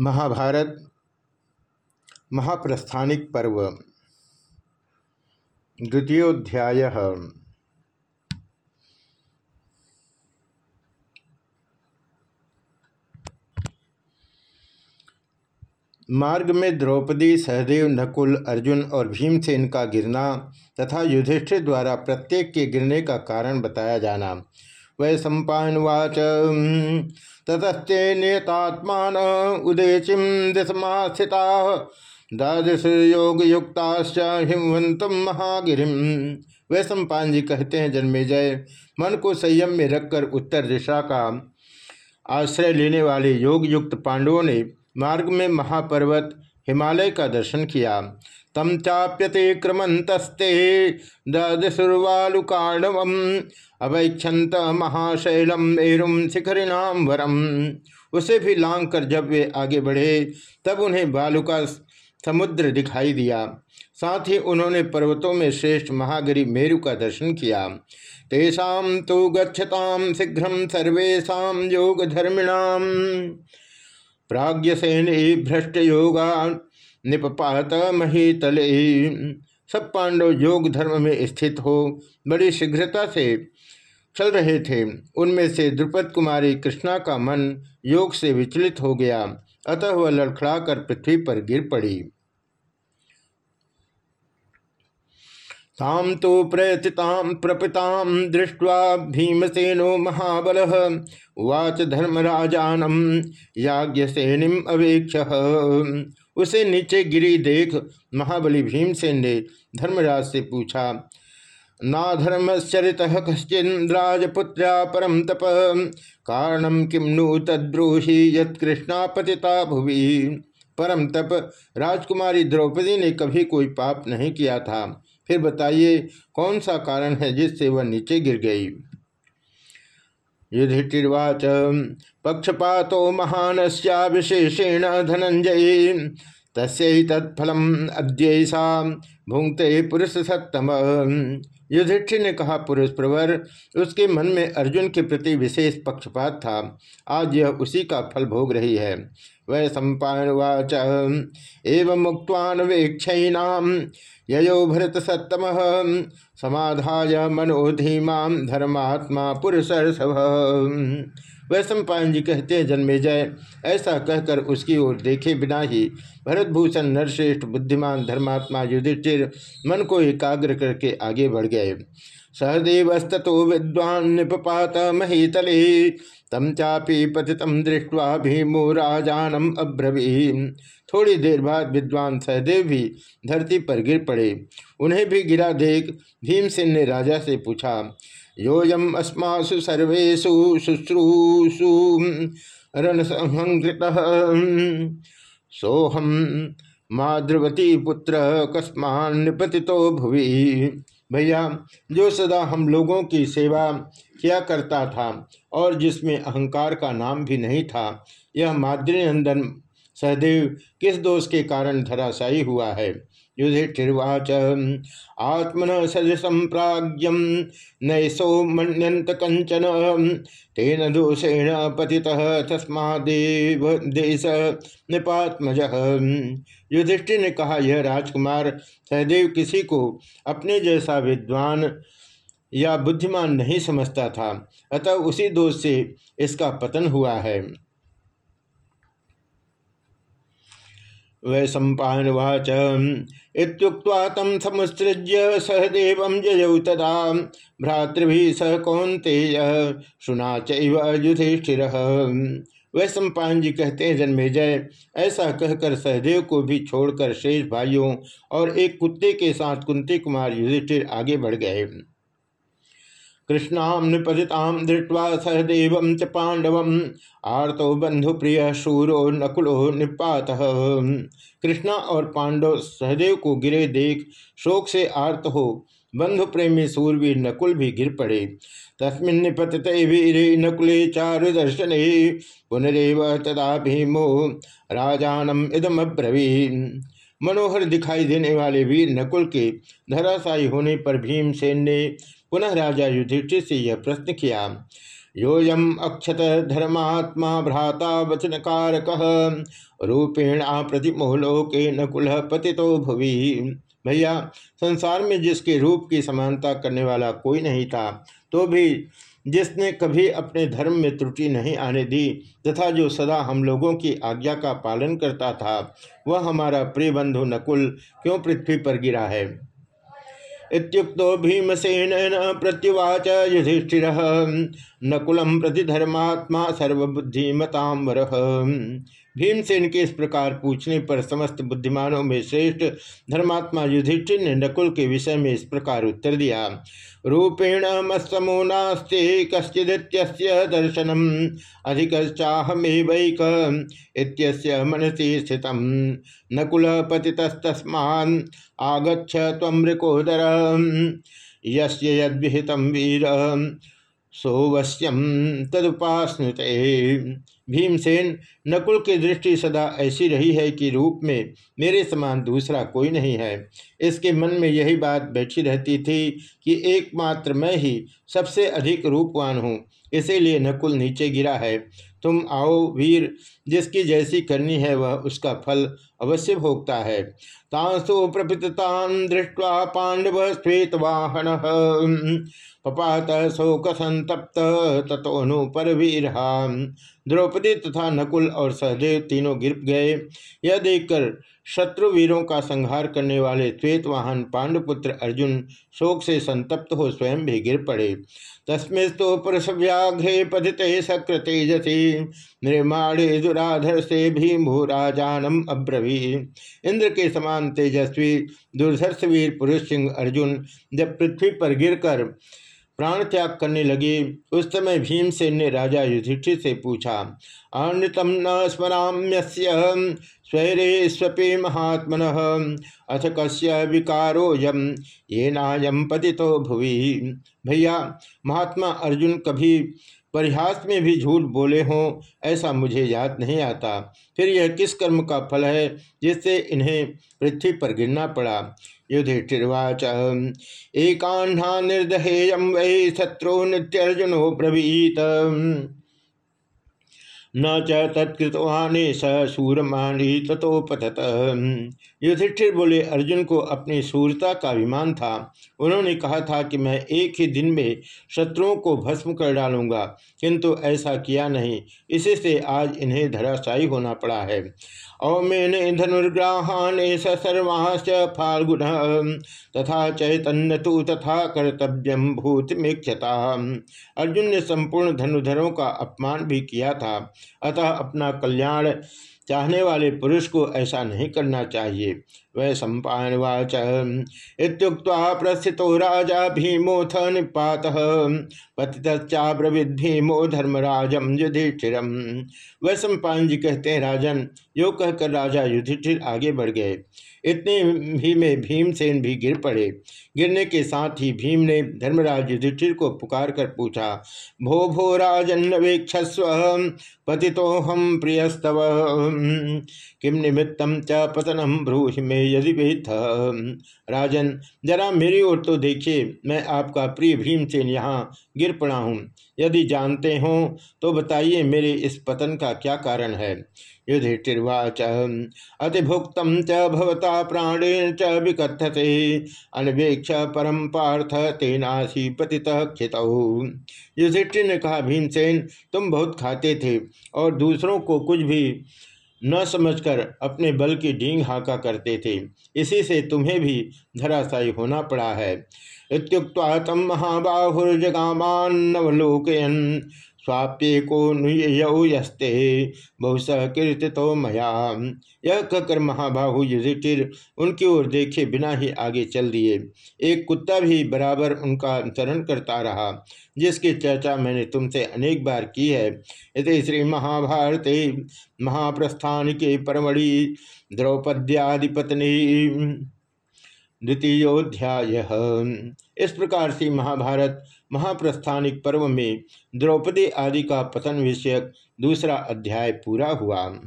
महाभारत, महाप्रस्थानिक पर्व, द्वितीयोध्याय। मार्ग में द्रौपदी, सहदेव, नकुल, अर्जुन और भीमसेन का गिरना तथा युधिष्ठिर द्वारा प्रत्येक के गिरने का कारण बताया जाना वै सम्पावाच ततस्ते नियतात्मान उदेशिम दिशमास्थिता द्वादश योग युक्ता हिमवंतम महागिरिम वै सम्पान जी कहते हैं जन्मे जय मन को संयम में रखकर उत्तर दिशा का आश्रय लेने वाले योग युक्त पांडवों ने मार्ग में महापर्वत हिमालय का दर्शन किया। तम चाप्यतिक्रमतस्ते ददुर्वालुकाणव अवैक्षत महाशैलम मेरुम शिखरिणाम वरम उसे भी लांग कर जब वे आगे बढ़े, तब उन्हें बालुका समुद्र दिखाई दिया। साथ ही उन्होंने पर्वतों में श्रेष्ठ महागिरी मेरु का दर्शन किया। तेषा तो गच्छताम शीघ्र सर्वेशा योग धर्मिणाम प्राग्ञसेन भ्रष्ट योगा निपात महीतले सब पांडव योग धर्म में स्थित हो, बड़ी शीघ्रता से चल रहे थे। उनमें से द्रुपद कुमारी कृष्णा का मन योग से विचलित हो गया, अतः वह लड़खड़ाकर पृथ्वी पर गिर पड़ी। ताम तो प्रयतिताम प्रपिताम दृष्ट्वा भीमसेनो महाबल, उवाच धर्मराजानम याज्ञसेनिम अवेक्ष उसे नीचे गिरी देख महाबली भीमसेन ने धर्मराज से पूछा, नाधर्मश्चरित कश्चिंद्राजपुत्र्या परम तप। कारणम किम नु तद्रोही यत्कृष्णापतिता भुवि? परम तप राजकुमारी द्रौपदी ने कभी कोई पाप नहीं किया था। फिर बताइए, कौन सा कारण है जिससे वह नीचे गिर गई? युधिष्ठिर्वाच पक्षपातो महान विशेषेण धनंजय तस्य तत्फलम अद्यसा भुंक्ते पुरुष सत्तम युधिष्ठिर ने कहा, पुरुष प्रवर, उसके मन में अर्जुन के प्रति विशेष पक्षपात था। आज यह उसी का फल भोग रही है। वह सम्पावाच एवं मुक्वान वेक्षणाम यो भरत सत्तम। समाधाय मनोधीमा धर्मात्मा पुरुष वैश्वपायन जी कहते हैं, जन्मे जय ऐसा कहकर उसकी ओर देखे बिना ही भरतभूषण नरश्रेष्ठ, बुद्धिमान, धर्मात्मा, युधिष्ठिर मन को एकाग्र करके आगे बढ़ गए। सहदेवस्तो विद्वान निपात महीतले तम चापी पतितम दृष्टवा भीमो राजानम अब्रवी थोड़ी देर बाद विद्वान सहदेव भी धरती पर गिर पड़े। उन्हें भी गिरा देख भीमसेन ने राजा से पूछा योयम अस्मासु सर्वेशु शुश्रूषु रणसंहृत सोहम माद्रवती पुत्र कस्मान निपतितो भुवि। भैया, जो सदा हम लोगों की सेवा किया करता था और जिसमें अहंकार का नाम भी नहीं था, यह माद्रीनंदन सहदेव किस दोष के कारण धराशायी हुआ है? युधिष्ठिर्वाच आत्मन सदृशम प्राज्ञम नैसो मनंत कंचन तेन दोषेण पति तस्मादेव देश निपात्मज। युधिष्ठिर ने कहा, यह राजकुमार सहदेव किसी को अपने जैसा विद्वान या बुद्धिमान नहीं समझता था। अतः उसी दोष से इसका पतन हुआ है। वै सम्पावाच इतुक्ता तम समुत्सृज्य सहदेव जयौ तदा। भ्रातृभि सह कौंतेय शुना चुधिष्ठिर वह सम्पान जी कहते हैं, जन्मे जय। ऐसा कहकर सहदेव को भी छोड़कर शेष भाइयों और एक कुत्ते के साथ कुंती कुमार युधिष्ठिर आगे बढ़ गए। कृष्णाम निपतिताम धृत्वा सहदेव च पांडव आर्तो बंधुप्रिय शूरो नकुलो निपात। कृष्णा और पांडव सहदेव को गिरे देख, शोक से आर्त हो। बंधु प्रेमी सूरवीर नकुल भी गिर पड़े। तस्मिन् निपतते वीरे नकुले चारु दर्शन पुनरव तदा भीमो राजानम इदम मनोहर दिखाई देने वाले वीर नकुल के धराशायी होने पर भीमसेन ने पुनः राजा युधिष्ठिर से यह प्रश्न किया, योयम अक्षत धर्मात्मा भ्राता वचन कारक रूपेण प्रतिमोलोके नकुल पति तो भुवि। भैया, संसार में जिसके रूप की समानता करने वाला कोई नहीं था तो भी जिसने कभी अपने धर्म में त्रुटि नहीं आने दी, तथा जो सदा हम लोगों की आज्ञा का पालन करता था, वह हमारा प्रिय बंधु नकुल क्यों पृथ्वी पर गिरा है? इत्युक्तो भीमसेन प्रत्युवाच युधिष्ठि नकुलम प्रति धर्मात्मा सर्वबुद्धिमतांबर भीमसेन के इस प्रकार पूछने पर समस्त बुद्धिमानों में श्रेष्ठ धर्मात्मा युधिष्ठिर ने नकुल के विषय में इस प्रकार उत्तर दिया। रूपेण मत्समो नास्ते कश्चिदित्यस्य दर्शनम, अधिकश्चाहमेवैक मनसि स्थित नकुल पतितस्तस्मान् आगछ त्वमृकोदर यस्य यद्विहितं वीर सोवश्यम तदुपास्नुते। भीमसेन नकुल की दृष्टि सदा ऐसी रही है कि रूप में मेरे समान दूसरा कोई नहीं है। इसके मन में यही बात बैठी रहती थी कि एकमात्र मैं ही सबसे अधिक रूपवान हूँ, इसीलिए नकुल नीचे गिरा है। तुम आओ वीर, जिसकी जैसी करनी है वह उसका फल अवश्य भोगता है। तांसु प्रपितान दृष्टवा पांडव श्वेत वाहन पपात शोक संतप्त तथोनु पर द्रौपदी तथा नकुल और सहदेव तीनों गिर गए। यह देखकर शत्रु वीरों का संहार करने वाले श्वेत वाहन पांडुपुत्र अर्जुन शोक से संतप्त हो स्वयं भी गिर पड़े। तस्मेस्तु पुरुष व्याघ्रे पदिते सक्र तेजसी निर्माणे दुराधर से भीमभू राजानम अब्रवी इंद्र के समान तेजस्वी, दुर्धर्ष वीर पुरुष सिंह अर्जुन जब पृथ्वी पर गिरकर प्राण त्याग करने लगे, उस समय भीमसेन ने राजा युधिष्ठिर से पूछा अनृतम न स्मराम्यस्य, स्वैरे स्वपे महात्मन, अथ कस्य विकारोयम ये नायम पति भुवि? भैया, महात्मा अर्जुन कभी परिहास में भी झूठ बोले हों, ऐसा मुझे याद नहीं आता। फिर यह किस कर्म का फल है जिससे इन्हें पृथ्वी पर गिरना पड़ा? युधिष्ठिर्वाच, एकान्हा निर्दहेयम वही शत्रु नित्यर्जुनो ब्रवीत। न च तत्कृतवाने स सूरमाणी तथोपथत युधिष्ठिर बोले, अर्जुन को अपनी सूरता का अभिमान था। उन्होंने कहा था कि मैं एक ही दिन में शत्रुओं को भस्म कर डालूँगा, किंतु ऐसा किया नहीं। इसी से आज इन्हें धराशायी होना पड़ा है। औमेने धनुर्ग्राहाने सर्वांश फाल्गुन। तथा चैतन्य तो तथा कर्तव्यम भूत मेक्षता अर्जुन ने संपूर्ण धनुधरों का अपमान भी किया था। अतः अपना कल्याण चाहने वाले पुरुष को ऐसा नहीं करना चाहिए। वह सम्पावाच इतुक्ता प्रस्थितो राजा भीमोथ निपात। पतितचाब्रविद भीमो धर्मराजम युधिष्ठिरम। वह सम्पान जी कहते हैं, राजन, यो कहकर राजा युधिष्ठिर आगे बढ़ गए। इतने भी में भीमसेन भी गिर पड़े। गिरने के साथ ही भीम ने धर्मराज युधिष्ठिर को पुकार कर पूछा, भो भो राजन वेक्षस्व पति तो हम प्रियस्तव। किम निमित्तम च पतनम ब्रूहि में यदि वेथ राजन, जरा मेरी ओर तो देखिए, मैं आपका प्रिय भीमसेन यहाँ गिर पड़ा हूँ। यदि जानते हो तो बताइए मेरे इस पतन का क्या कारण है? युधिष्ठिर्वाच, अतिभुक्त च भवता प्राणेन च विकथते, अनवेक्ष परम पार्थ तेनासी पति खित। युधिष्ठिर ने कहा, भीमसेन, तुम बहुत खाते थे, और दूसरों को कुछ भी न समझकर अपने बल की डींग हाका करते थे। इसी से तुम्हें भी धराशायी होना पड़ा है। इतुक्ता तम महाबाहुर्जगामान्नवलोकयन स्वाप्य को नुयस्ते बहुस कीर्ति तो मया। यह कहकर महाबाहु युधिष्ठिर उनकी ओर देखे बिना ही आगे चल दिए। एक कुत्ता भी बराबर उनका अनुसरण करता रहा, जिसकी चर्चा मैंने तुमसे अनेक बार की है। इस श्री महाभारत महाप्रस्थान के परमढ़ि द्रौपद्यादिपत्नी द्वितीयोध्याय इस प्रकार से महाभारत, महाप्रस्थानिक पर्व में द्रौपदी आदि का पतन विषयक दूसरा अध्याय पूरा हुआ।